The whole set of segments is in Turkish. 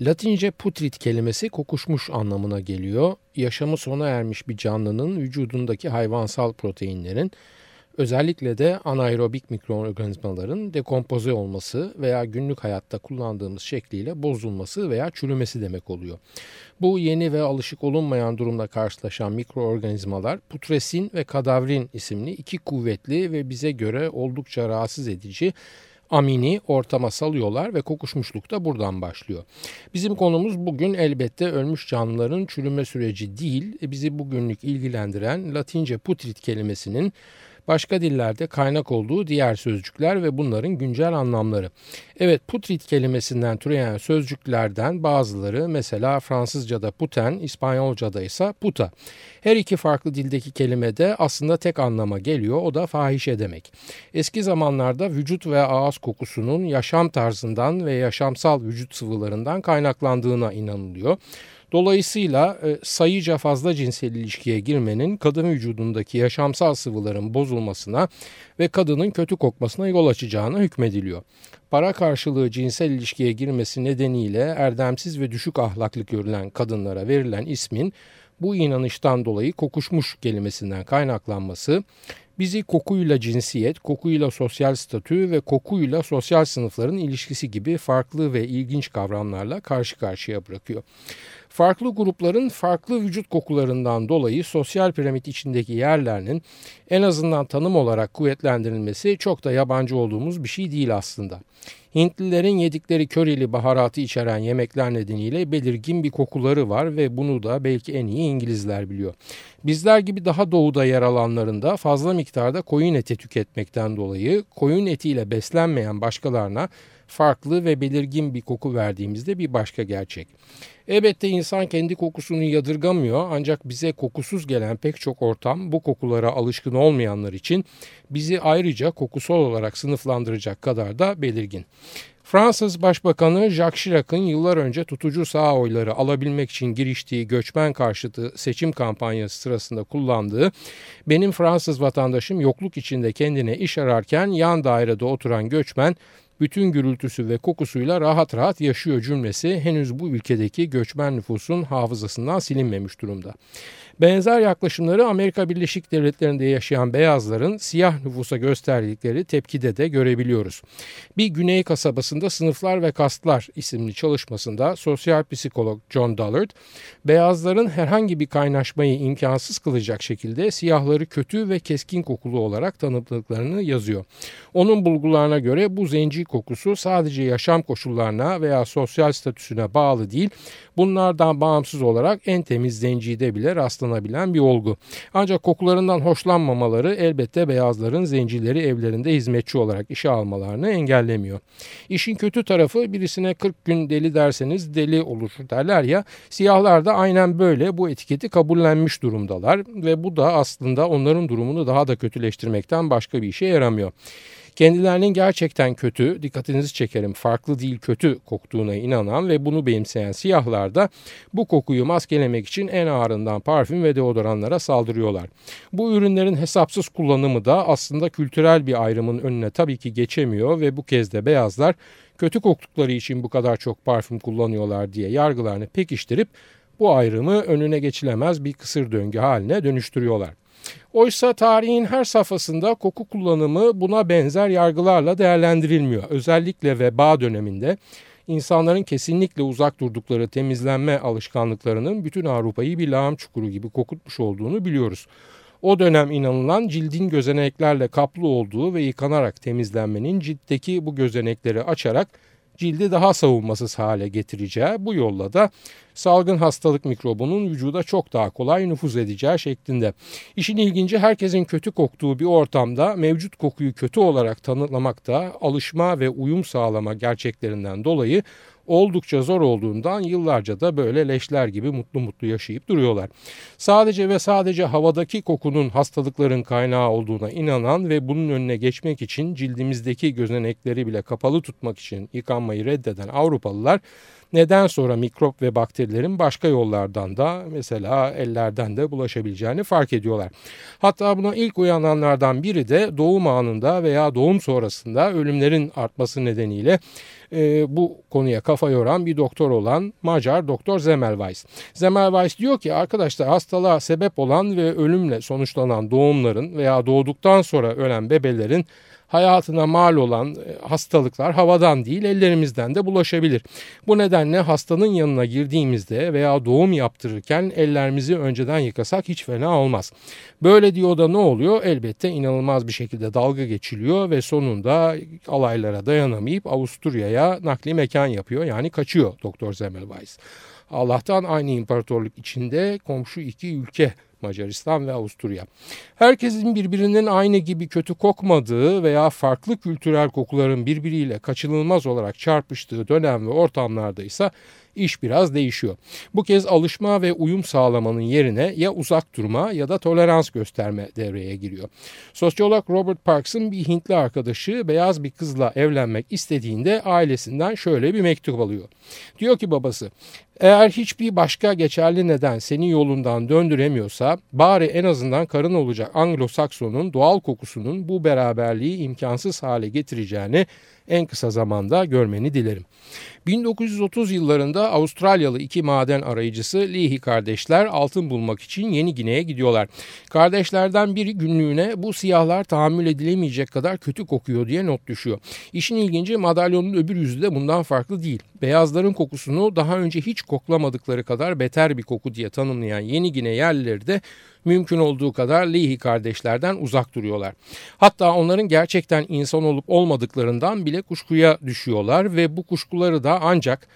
Latince putrid kelimesi kokuşmuş anlamına geliyor. Yaşamı sona ermiş bir canlının vücudundaki hayvansal proteinlerin özellikle de anaerobik mikroorganizmaların dekompoze olması veya günlük hayatta kullandığımız şekliyle bozulması veya çürümesi demek oluyor. Bu yeni ve alışık olunmayan durumda karşılaşan mikroorganizmalar putresin ve kadavrin isimli iki kuvvetli ve bize göre oldukça rahatsız edici amini ortama salıyorlar ve kokuşmuşluk da buradan başlıyor. Bizim konumuz bugün elbette ölmüş canlıların çürüme süreci değil, bizi bugünlük ilgilendiren Latince putrid kelimesinin başka dillerde kaynak olduğu diğer sözcükler ve bunların güncel anlamları. Evet putrid kelimesinden türeyen sözcüklerden bazıları mesela Fransızca'da puten, İspanyolca'da ise puta. Her iki farklı dildeki kelime de aslında tek anlama geliyor o da fahişe demek. Eski zamanlarda vücut ve ağız kokusunun yaşam tarzından ve yaşamsal vücut sıvılarından kaynaklandığına inanılıyor. Dolayısıyla e, sayıca fazla cinsel ilişkiye girmenin kadın vücudundaki yaşamsal sıvıların bozulmasına ve kadının kötü kokmasına yol açacağına hükmediliyor. Para karşılığı cinsel ilişkiye girmesi nedeniyle erdemsiz ve düşük ahlaklı görülen kadınlara verilen ismin bu inanıştan dolayı kokuşmuş kelimesinden kaynaklanması bizi kokuyla cinsiyet, kokuyla sosyal statü ve kokuyla sosyal sınıfların ilişkisi gibi farklı ve ilginç kavramlarla karşı karşıya bırakıyor. Farklı grupların farklı vücut kokularından dolayı sosyal piramit içindeki yerlerinin en azından tanım olarak kuvvetlendirilmesi çok da yabancı olduğumuz bir şey değil aslında. Hintlilerin yedikleri körili baharatı içeren yemekler nedeniyle belirgin bir kokuları var ve bunu da belki en iyi İngilizler biliyor. Bizler gibi daha doğuda yer alanlarında fazla miktarda koyun eti tüketmekten dolayı koyun etiyle beslenmeyen başkalarına farklı ve belirgin bir koku verdiğimizde bir başka gerçek. Elbette insan kendi kokusunu yadırgamıyor ancak bize kokusuz gelen pek çok ortam bu kokulara alışkın olmayanlar için bizi ayrıca kokusal olarak sınıflandıracak kadar da belirgin. Fransız Başbakanı Jacques Chirac'ın yıllar önce tutucu sağ oyları alabilmek için giriştiği göçmen karşıtı seçim kampanyası sırasında kullandığı benim Fransız vatandaşım yokluk içinde kendine iş ararken yan dairede oturan göçmen bütün gürültüsü ve kokusuyla rahat rahat yaşıyor cümlesi henüz bu ülkedeki göçmen nüfusun hafızasından silinmemiş durumda. Benzer yaklaşımları Amerika Birleşik Devletleri'nde yaşayan beyazların siyah nüfusa gösterdikleri tepkide de görebiliyoruz. Bir güney kasabasında Sınıflar ve Kastlar isimli çalışmasında sosyal psikolog John Dollard, beyazların herhangi bir kaynaşmayı imkansız kılacak şekilde siyahları kötü ve keskin kokulu olarak tanımladıklarını yazıyor. Onun bulgularına göre bu zenci kokusu sadece yaşam koşullarına veya sosyal statüsüne bağlı değil, bunlardan bağımsız olarak en temiz zencide bile rastlanabilen bir olgu. Ancak kokularından hoşlanmamaları elbette beyazların zencileri evlerinde hizmetçi olarak işe almalarını engellemiyor. İşin kötü tarafı birisine 40 gün deli derseniz deli olur derler ya, siyahlar da aynen böyle bu etiketi kabullenmiş durumdalar ve bu da aslında onların durumunu daha da kötüleştirmekten başka bir işe yaramıyor. Kendilerinin gerçekten kötü, dikkatinizi çekerim farklı değil kötü koktuğuna inanan ve bunu benimseyen siyahlar da bu kokuyu maskelemek için en ağırından parfüm ve deodoranlara saldırıyorlar. Bu ürünlerin hesapsız kullanımı da aslında kültürel bir ayrımın önüne tabii ki geçemiyor ve bu kez de beyazlar kötü koktukları için bu kadar çok parfüm kullanıyorlar diye yargılarını pekiştirip bu ayrımı önüne geçilemez bir kısır döngü haline dönüştürüyorlar. Oysa tarihin her safhasında koku kullanımı buna benzer yargılarla değerlendirilmiyor. Özellikle veba döneminde insanların kesinlikle uzak durdukları temizlenme alışkanlıklarının bütün Avrupa'yı bir lağım çukuru gibi kokutmuş olduğunu biliyoruz. O dönem inanılan cildin gözeneklerle kaplı olduğu ve yıkanarak temizlenmenin ciltteki bu gözenekleri açarak cildi daha savunmasız hale getireceği bu yolla da salgın hastalık mikrobunun vücuda çok daha kolay nüfuz edeceği şeklinde. İşin ilginci herkesin kötü koktuğu bir ortamda mevcut kokuyu kötü olarak tanımlamakta alışma ve uyum sağlama gerçeklerinden dolayı oldukça zor olduğundan yıllarca da böyle leşler gibi mutlu mutlu yaşayıp duruyorlar. Sadece ve sadece havadaki kokunun hastalıkların kaynağı olduğuna inanan ve bunun önüne geçmek için cildimizdeki gözenekleri bile kapalı tutmak için yıkanmayı reddeden Avrupalılar neden sonra mikrop ve bakterilerin başka yollardan da mesela ellerden de bulaşabileceğini fark ediyorlar. Hatta buna ilk uyananlardan biri de doğum anında veya doğum sonrasında ölümlerin artması nedeniyle e, bu konuya kafa yoran bir doktor olan Macar doktor Zemelweis. Zemelweis diyor ki arkadaşlar hastalığa sebep olan ve ölümle sonuçlanan doğumların veya doğduktan sonra ölen bebelerin hayatına mal olan e, hastalıklar havadan değil ellerimizden de bulaşabilir. Bu nedenle hastanın yanına girdiğimizde veya doğum yaptırırken ellerimizi önceden yıkasak hiç fena olmaz. Böyle diyor da ne oluyor? Elbette inanılmaz bir şekilde dalga geçiliyor ve sonunda alaylara dayanamayıp Avusturya'ya nakli mekan yapıyor. Yani kaçıyor Doktor Semmelweis. Allah'tan aynı imparatorluk içinde komşu iki ülke Macaristan ve Avusturya. Herkesin birbirinin aynı gibi kötü kokmadığı veya farklı kültürel kokuların birbiriyle kaçınılmaz olarak çarpıştığı dönem ve ortamlarda ise iş biraz değişiyor. Bu kez alışma ve uyum sağlamanın yerine ya uzak durma ya da tolerans gösterme devreye giriyor. Sosyolog Robert Parks'ın bir Hintli arkadaşı beyaz bir kızla evlenmek istediğinde ailesinden şöyle bir mektup alıyor. Diyor ki babası eğer hiçbir başka geçerli neden seni yolundan döndüremiyorsa bari en azından karın olacak Anglo-Sakson'un doğal kokusunun bu beraberliği imkansız hale getireceğini en kısa zamanda görmeni dilerim. 1930 yıllarında Avustralyalı iki maden arayıcısı Leahy kardeşler altın bulmak için Yeni Gine'ye gidiyorlar. Kardeşlerden biri günlüğüne bu siyahlar tahammül edilemeyecek kadar kötü kokuyor diye not düşüyor. İşin ilginci madalyonun öbür yüzü de bundan farklı değil. Beyazların kokusunu daha önce hiç koklamadıkları kadar beter bir koku diye tanımlayan Yeni Gine yerlileri de mümkün olduğu kadar Leahy kardeşlerden uzak duruyorlar. Hatta onların gerçekten insan olup olmadıklarından bile kuşkuya düşüyorlar ve bu kuşkuları da ancak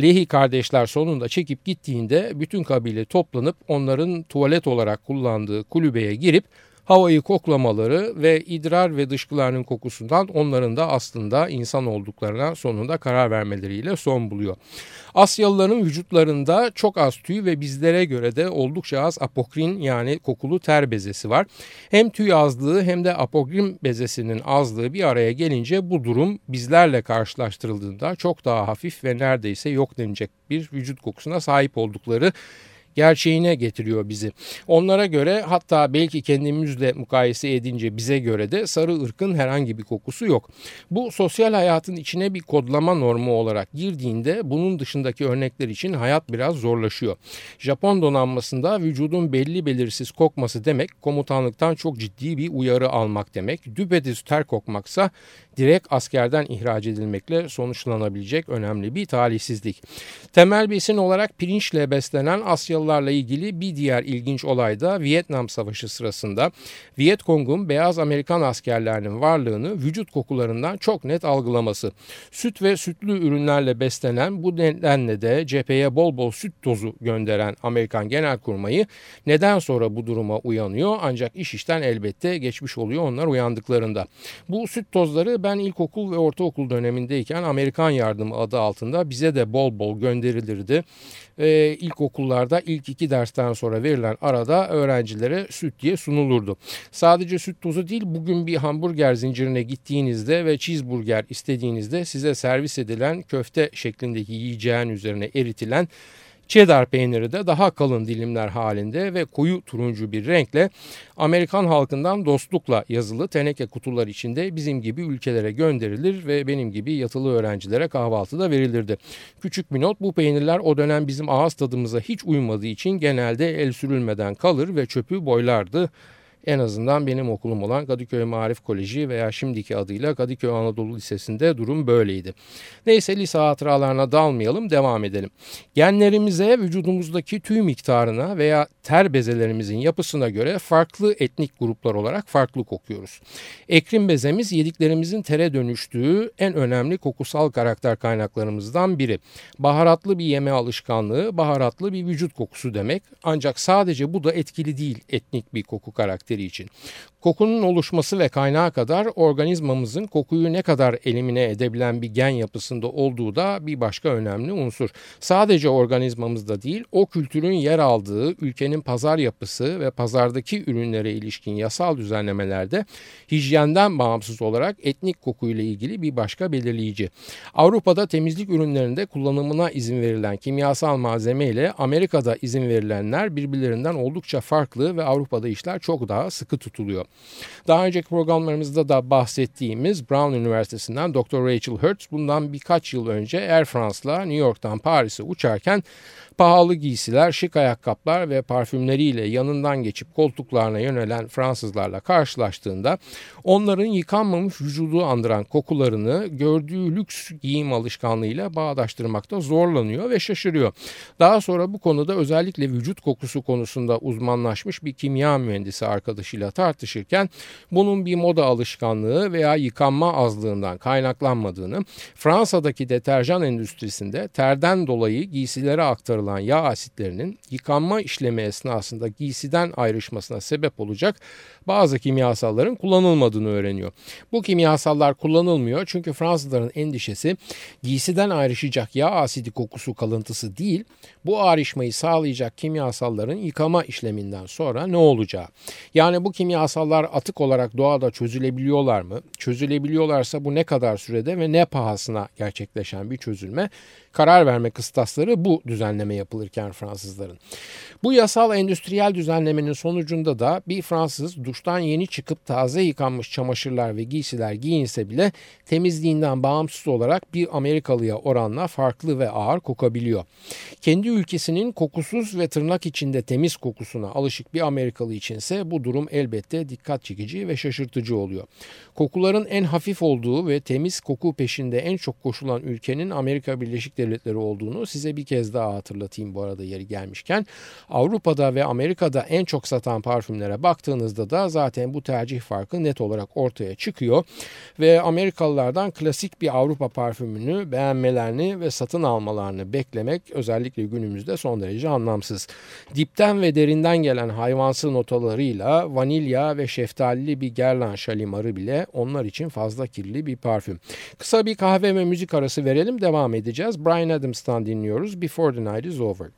Lehi kardeşler sonunda çekip gittiğinde bütün kabile toplanıp onların tuvalet olarak kullandığı kulübeye girip havayı koklamaları ve idrar ve dışkılarının kokusundan onların da aslında insan olduklarına sonunda karar vermeleriyle son buluyor. Asyalıların vücutlarında çok az tüy ve bizlere göre de oldukça az apokrin yani kokulu ter bezesi var. Hem tüy azlığı hem de apokrin bezesinin azlığı bir araya gelince bu durum bizlerle karşılaştırıldığında çok daha hafif ve neredeyse yok denecek bir vücut kokusuna sahip oldukları gerçeğine getiriyor bizi. Onlara göre hatta belki kendimizle mukayese edince bize göre de sarı ırkın herhangi bir kokusu yok. Bu sosyal hayatın içine bir kodlama normu olarak girdiğinde bunun dışındaki örnekler için hayat biraz zorlaşıyor. Japon donanmasında vücudun belli belirsiz kokması demek komutanlıktan çok ciddi bir uyarı almak demek. Düpedüz ter kokmaksa direkt askerden ihraç edilmekle sonuçlanabilecek önemli bir talihsizlik. Temel besin olarak pirinçle beslenen Asyalılarla ilgili bir diğer ilginç olay da Vietnam Savaşı sırasında Vietkong'un beyaz Amerikan askerlerinin varlığını vücut kokularından çok net algılaması. Süt ve sütlü ürünlerle beslenen bu nedenle de cepheye bol bol süt tozu gönderen Amerikan Genelkurmayı neden sonra bu duruma uyanıyor ancak iş işten elbette geçmiş oluyor onlar uyandıklarında. Bu süt tozları ben ilkokul ve ortaokul dönemindeyken Amerikan yardımı adı altında bize de bol bol gönderilirdi. Ee, ilkokullarda ilk iki dersten sonra verilen arada öğrencilere süt diye sunulurdu. Sadece süt tozu değil bugün bir hamburger zincirine gittiğinizde ve cheeseburger istediğinizde size servis edilen köfte şeklindeki yiyeceğin üzerine eritilen Cheddar peyniri de daha kalın dilimler halinde ve koyu turuncu bir renkle Amerikan halkından dostlukla yazılı teneke kutular içinde bizim gibi ülkelere gönderilir ve benim gibi yatılı öğrencilere kahvaltıda verilirdi. Küçük bir not bu peynirler o dönem bizim ağız tadımıza hiç uymadığı için genelde el sürülmeden kalır ve çöpü boylardı. En azından benim okulum olan Kadıköy Marif Koleji veya şimdiki adıyla Kadıköy Anadolu Lisesi'nde durum böyleydi. Neyse lise hatıralarına dalmayalım devam edelim. Genlerimize vücudumuzdaki tüy miktarına veya ter bezelerimizin yapısına göre farklı etnik gruplar olarak farklı kokuyoruz. Ekrim bezemiz yediklerimizin tere dönüştüğü en önemli kokusal karakter kaynaklarımızdan biri. Baharatlı bir yeme alışkanlığı, baharatlı bir vücut kokusu demek. Ancak sadece bu da etkili değil etnik bir koku karakteri karakteri için. Kokunun oluşması ve kaynağı kadar organizmamızın kokuyu ne kadar elimine edebilen bir gen yapısında olduğu da bir başka önemli unsur. Sadece organizmamızda değil o kültürün yer aldığı ülkenin pazar yapısı ve pazardaki ürünlere ilişkin yasal düzenlemelerde hijyenden bağımsız olarak etnik kokuyla ilgili bir başka belirleyici. Avrupa'da temizlik ürünlerinde kullanımına izin verilen kimyasal malzeme ile Amerika'da izin verilenler birbirlerinden oldukça farklı ve Avrupa'da işler çok daha sıkı tutuluyor. Daha önceki programlarımızda da bahsettiğimiz Brown Üniversitesi'nden Dr. Rachel Hertz bundan birkaç yıl önce Air France'la New York'tan Paris'e uçarken pahalı giysiler, şık ayakkabılar ve parfümleriyle yanından geçip koltuklarına yönelen Fransızlarla karşılaştığında onların yıkanmamış vücudu andıran kokularını gördüğü lüks giyim alışkanlığıyla bağdaştırmakta zorlanıyor ve şaşırıyor. Daha sonra bu konuda özellikle vücut kokusu konusunda uzmanlaşmış bir kimya mühendisi arkadaşıyla tartışırken bunun bir moda alışkanlığı veya yıkanma azlığından kaynaklanmadığını, Fransa'daki deterjan endüstrisinde terden dolayı giysilere aktarılan yağ asitlerinin yıkanma işlemi esnasında giysiden ayrışmasına sebep olacak bazı kimyasalların kullanılmadığını öğreniyor. Bu kimyasallar kullanılmıyor çünkü Fransızların endişesi giysiden ayrışacak yağ asidi kokusu kalıntısı değil, bu ayrışmayı sağlayacak kimyasalların yıkama işleminden sonra ne olacağı. Yani bu kimyasallar atık olarak doğada çözülebiliyorlar mı? Çözülebiliyorlarsa bu ne kadar sürede ve ne pahasına gerçekleşen bir çözülme? Karar verme kıstasları bu düzenleme yapılırken Fransızların. Bu yasal endüstriyel düzenlemenin sonucunda da bir Fransız duştan yeni çıkıp taze yıkanmış çamaşırlar ve giysiler giyinse bile temizliğinden bağımsız olarak bir Amerikalıya oranla farklı ve ağır kokabiliyor. Kendi ülkesinin kokusuz ve tırnak içinde temiz kokusuna alışık bir Amerikalı içinse bu durum elbette dikkat çekici ve şaşırtıcı oluyor. Kokuların en hafif olduğu ve temiz koku peşinde en çok koşulan ülkenin Amerika Birleşik Devletleri olduğunu size bir kez daha hatırlatayım bu arada yeri gelmişken. Avrupa'da ve Amerika'da en çok satan parfümlere baktığınızda da zaten bu tercih farkı net olarak ortaya çıkıyor ve Amerikalılardan klasik bir Avrupa parfümünü beğenmelerini ve satın almalarını beklemek özellikle günümüzde son derece anlamsız. Dipten ve derinden gelen hayvansı notalarıyla vanilya ve şeftalili bir gerlan şalimarı bile onlar için fazla kirli bir parfüm. Kısa bir kahve ve müzik arası verelim devam edeceğiz. Brian Adams'tan dinliyoruz Before the Night is Over.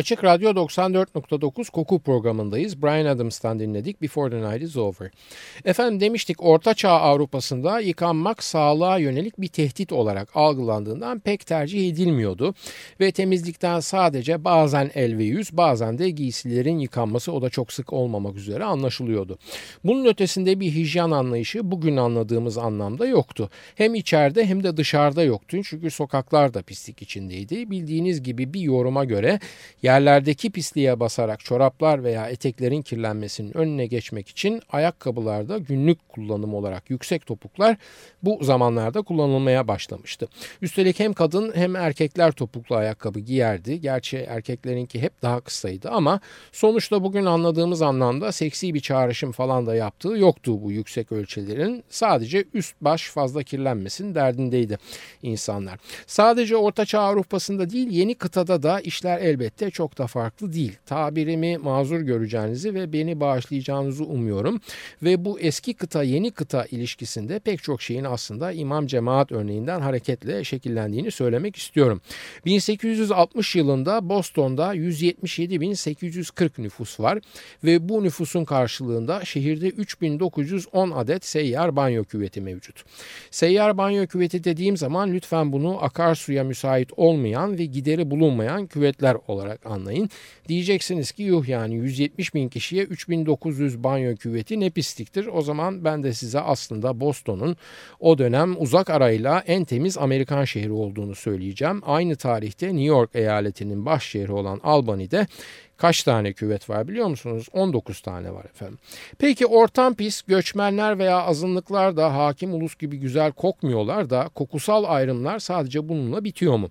Açık Radyo 94.9 Koku programındayız. Brian Adams'tan dinledik Before the Night is Over. Efendim demiştik Orta Çağ Avrupa'sında yıkanmak sağlığa yönelik bir tehdit olarak algılandığından pek tercih edilmiyordu. Ve temizlikten sadece bazen el ve yüz bazen de giysilerin yıkanması o da çok sık olmamak üzere anlaşılıyordu. Bunun ötesinde bir hijyen anlayışı bugün anladığımız anlamda yoktu. Hem içeride hem de dışarıda yoktu. Çünkü sokaklar da pislik içindeydi. Bildiğiniz gibi bir yoruma göre Yerlerdeki pisliğe basarak çoraplar veya eteklerin kirlenmesinin önüne geçmek için ayakkabılarda günlük kullanım olarak yüksek topuklar bu zamanlarda kullanılmaya başlamıştı. Üstelik hem kadın hem erkekler topuklu ayakkabı giyerdi. Gerçi erkeklerinki hep daha kısaydı ama sonuçta bugün anladığımız anlamda seksi bir çağrışım falan da yaptığı yoktu bu yüksek ölçülerin. Sadece üst baş fazla kirlenmesin derdindeydi insanlar. Sadece Orta Çağ Avrupa'sında değil yeni kıtada da işler elbette çok da farklı değil. Tabirimi mazur göreceğinizi ve beni bağışlayacağınızı umuyorum. Ve bu eski kıta yeni kıta ilişkisinde pek çok şeyin aslında imam cemaat örneğinden hareketle şekillendiğini söylemek istiyorum. 1860 yılında Boston'da 177.840 nüfus var ve bu nüfusun karşılığında şehirde 3910 adet seyyar banyo küveti mevcut. Seyyar banyo küveti dediğim zaman lütfen bunu akarsuya müsait olmayan ve gideri bulunmayan küvetler olarak anlayın. Diyeceksiniz ki yuh yani 170 bin kişiye 3900 banyo küveti ne pisliktir. O zaman ben de size aslında Boston'un o dönem uzak arayla en temiz Amerikan şehri olduğunu söyleyeceğim. Aynı tarihte New York eyaletinin baş şehri olan Albany'de Kaç tane küvet var biliyor musunuz? 19 tane var efendim. Peki ortam pis, göçmenler veya azınlıklar da hakim ulus gibi güzel kokmuyorlar da kokusal ayrımlar sadece bununla bitiyor mu?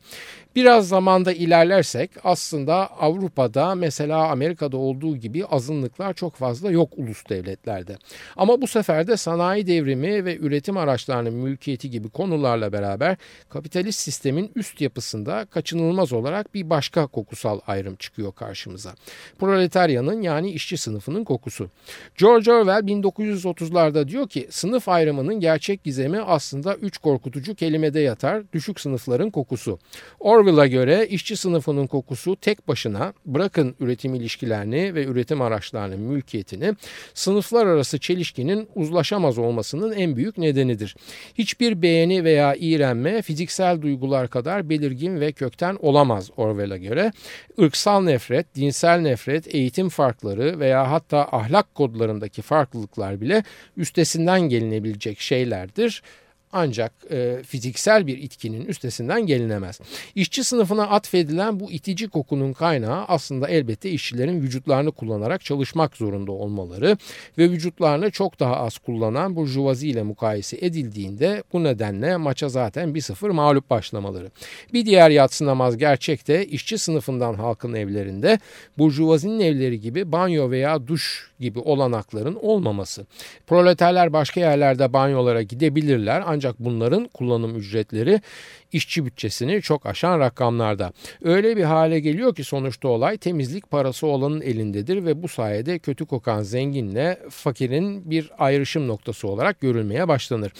Biraz zamanda ilerlersek aslında Avrupa'da mesela Amerika'da olduğu gibi azınlıklar çok fazla yok ulus devletlerde. Ama bu sefer de sanayi devrimi ve üretim araçlarının mülkiyeti gibi konularla beraber kapitalist sistemin üst yapısında kaçınılmaz olarak bir başka kokusal ayrım çıkıyor karşımıza. Proletaryanın yani işçi sınıfının kokusu. George Orwell 1930'larda diyor ki sınıf ayrımının gerçek gizemi aslında üç korkutucu kelimede yatar düşük sınıfların kokusu. Orwell'a göre işçi sınıfının kokusu tek başına bırakın üretim ilişkilerini ve üretim araçlarının mülkiyetini sınıflar arası çelişkinin uzlaşamaz olmasının en büyük nedenidir. Hiçbir beğeni veya iğrenme fiziksel duygular kadar belirgin ve kökten olamaz Orwell'a göre. Irksal nefret, dinsel cinsel nefret, eğitim farkları veya hatta ahlak kodlarındaki farklılıklar bile üstesinden gelinebilecek şeylerdir ancak e, fiziksel bir itkinin üstesinden gelinemez. İşçi sınıfına atfedilen bu itici kokunun kaynağı aslında elbette işçilerin vücutlarını kullanarak çalışmak zorunda olmaları ve vücutlarını çok daha az kullanan burjuvazi ile mukayese edildiğinde bu nedenle maça zaten 1-0 mağlup başlamaları. Bir diğer yatsınamaz gerçek de işçi sınıfından halkın evlerinde burjuvazinin evleri gibi banyo veya duş gibi olanakların olmaması. Proleterler başka yerlerde banyolara gidebilirler ancak bunların kullanım ücretleri işçi bütçesini çok aşan rakamlarda. Öyle bir hale geliyor ki sonuçta olay temizlik parası olanın elindedir ve bu sayede kötü kokan zenginle fakirin bir ayrışım noktası olarak görülmeye başlanır.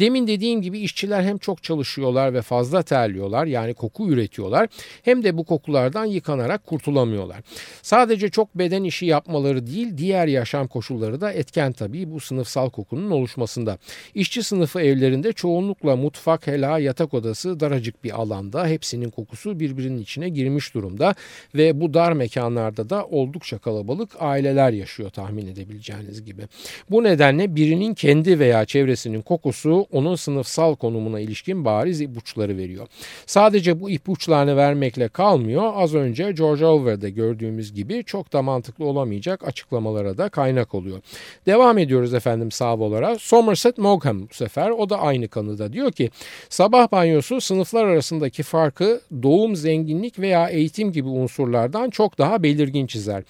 Demin dediğim gibi işçiler hem çok çalışıyorlar ve fazla terliyorlar yani koku üretiyorlar hem de bu kokulardan yıkanarak kurtulamıyorlar. Sadece çok beden işi yapmaları değil diğer yaşam koşulları da etken tabii bu sınıfsal kokunun oluşmasında. İşçi sınıfı evlerinde çoğunlukla mutfak, hela, yatak odası daracık bir alanda hepsinin kokusu birbirinin içine girmiş durumda ve bu dar mekanlarda da oldukça kalabalık aileler yaşıyor tahmin edebileceğiniz gibi. Bu nedenle birinin kendi veya çevresinin kokusu onun sınıfsal konumuna ilişkin bariz ipuçları veriyor. Sadece bu ipuçlarını vermekle kalmıyor. Az önce George Orwell'de gördüğümüz gibi çok da mantıklı olamayacak açıklamalara da kaynak oluyor. Devam ediyoruz efendim sağ olarak. Somerset Maugham bu sefer o da aynı kanıda diyor ki sabah banyosu sınıflar arasındaki farkı doğum, zenginlik veya eğitim gibi unsurlardan çok daha belirgin çizer.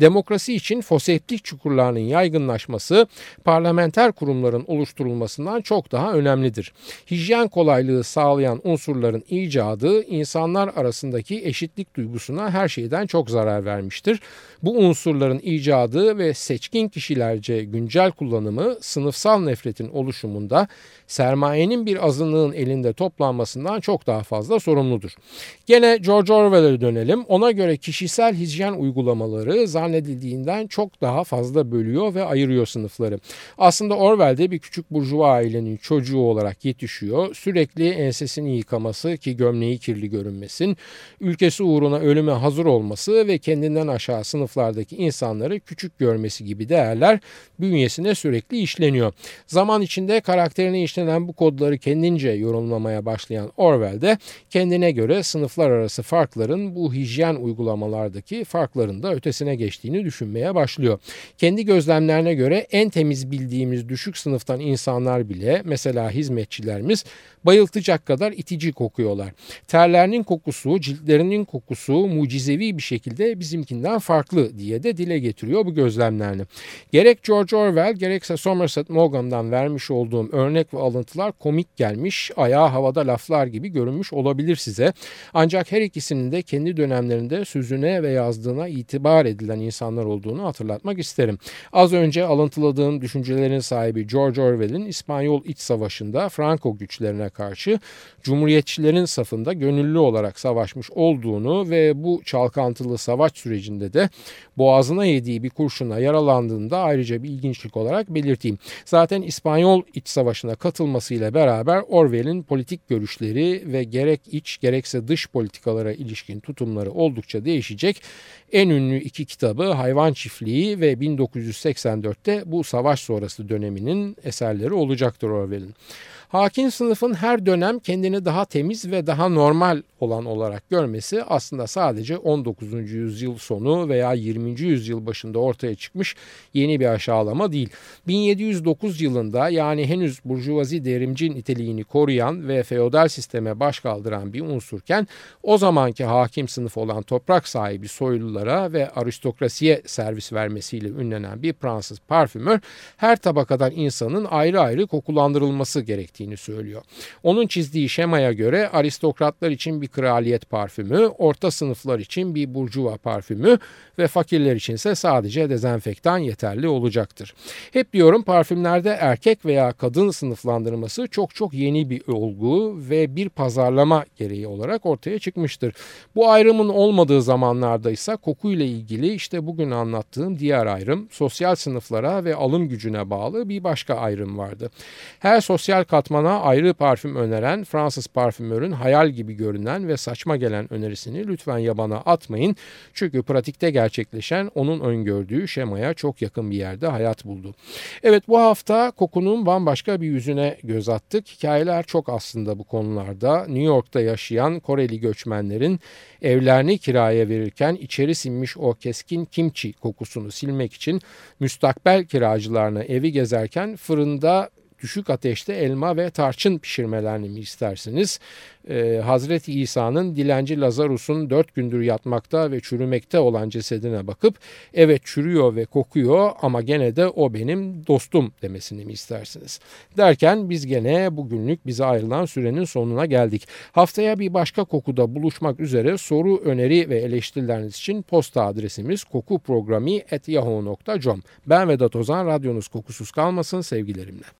Demokrasi için foseptik çukurlarının yaygınlaşması parlamenter kurumların oluşturulmasından çok daha önemlidir. Hijyen kolaylığı sağlayan unsurların icadı insanlar arasındaki eşitlik duygusuna her şeyden çok zarar vermiştir. Bu unsurların icadı ve seçkin kişilerce güncel kullanımı sınıfsal nefretin oluşumunda sermayenin bir azınlığın elinde toplanmasına açısından çok daha fazla sorumludur. Gene George Orwell'e dönelim. Ona göre kişisel hijyen uygulamaları zannedildiğinden çok daha fazla bölüyor ve ayırıyor sınıfları. Aslında Orwell'de bir küçük burjuva ailenin çocuğu olarak yetişiyor. Sürekli ensesini yıkaması ki gömleği kirli görünmesin, ülkesi uğruna ölüme hazır olması ve kendinden aşağı sınıflardaki insanları küçük görmesi gibi değerler bünyesine sürekli işleniyor. Zaman içinde karakterine işlenen bu kodları kendince yorumlamaya başlayan Orwell de kendine göre sınıflar arası farkların bu hijyen uygulamalardaki farkların da ötesine geçtiğini düşünmeye başlıyor. Kendi gözlemlerine göre en temiz bildiğimiz düşük sınıftan insanlar bile mesela hizmetçilerimiz bayıltacak kadar itici kokuyorlar. Terlerinin kokusu, ciltlerinin kokusu mucizevi bir şekilde bizimkinden farklı diye de dile getiriyor bu gözlemlerini. Gerek George Orwell gerekse Somerset Maugham'dan vermiş olduğum örnek ve alıntılar komik gelmiş, ayağı havada laflar gibi görünmüş olabilir size. Ancak her ikisinin de kendi dönemlerinde sözüne ve yazdığına itibar edilen insanlar olduğunu hatırlatmak isterim. Az önce alıntıladığım düşüncelerin sahibi George Orwell'in İspanyol İç Savaşı'nda Franco güçlerine karşı Cumhuriyetçilerin safında gönüllü olarak savaşmış olduğunu ve bu çalkantılı savaş sürecinde de boğazına yediği bir kurşuna yaralandığında ayrıca bir ilginçlik olarak belirteyim. Zaten İspanyol İç Savaşı'na katılmasıyla beraber Orwell'in politik görüşleri ve gerek iç gerekse dış politikalara ilişkin tutumları oldukça değişecek. En ünlü iki kitabı Hayvan Çiftliği ve 1984'te bu savaş sonrası döneminin eserleri olacaktır Orwell'in. Hakim sınıfın her dönem kendini daha temiz ve daha normal olan olarak görmesi aslında sadece 19. yüzyıl sonu veya 20. yüzyıl başında ortaya çıkmış yeni bir aşağılama değil. 1709 yılında yani henüz burjuvazi devrimci niteliğini koruyan ve feodal sisteme baş kaldıran bir unsurken o zamanki hakim sınıf olan toprak sahibi soylulara ve aristokrasiye servis vermesiyle ünlenen bir Fransız parfümör her tabakadan insanın ayrı ayrı kokulandırılması gerektiğini gerektiğini söylüyor. Onun çizdiği şemaya göre aristokratlar için bir kraliyet parfümü, orta sınıflar için bir burjuva parfümü ve fakirler içinse sadece dezenfektan yeterli olacaktır. Hep diyorum parfümlerde erkek veya kadın sınıflandırması çok çok yeni bir olgu ve bir pazarlama gereği olarak ortaya çıkmıştır. Bu ayrımın olmadığı zamanlarda ise kokuyla ilgili işte bugün anlattığım diğer ayrım sosyal sınıflara ve alım gücüne bağlı bir başka ayrım vardı. Her sosyal katman Katmana ayrı parfüm öneren Fransız parfümörün hayal gibi görünen ve saçma gelen önerisini lütfen yabana atmayın. Çünkü pratikte gerçekleşen onun öngördüğü şemaya çok yakın bir yerde hayat buldu. Evet bu hafta kokunun bambaşka bir yüzüne göz attık. Hikayeler çok aslında bu konularda. New York'ta yaşayan Koreli göçmenlerin evlerini kiraya verirken içeri sinmiş o keskin kimçi kokusunu silmek için müstakbel kiracılarına evi gezerken fırında düşük ateşte elma ve tarçın pişirmelerini mi istersiniz? Ee, Hazreti İsa'nın dilenci Lazarus'un dört gündür yatmakta ve çürümekte olan cesedine bakıp evet çürüyor ve kokuyor ama gene de o benim dostum demesini mi istersiniz? Derken biz gene bugünlük bize ayrılan sürenin sonuna geldik. Haftaya bir başka kokuda buluşmak üzere soru, öneri ve eleştirileriniz için posta adresimiz kokuprogrami.yahoo.com Ben Vedat Ozan, radyonuz kokusuz kalmasın sevgilerimle.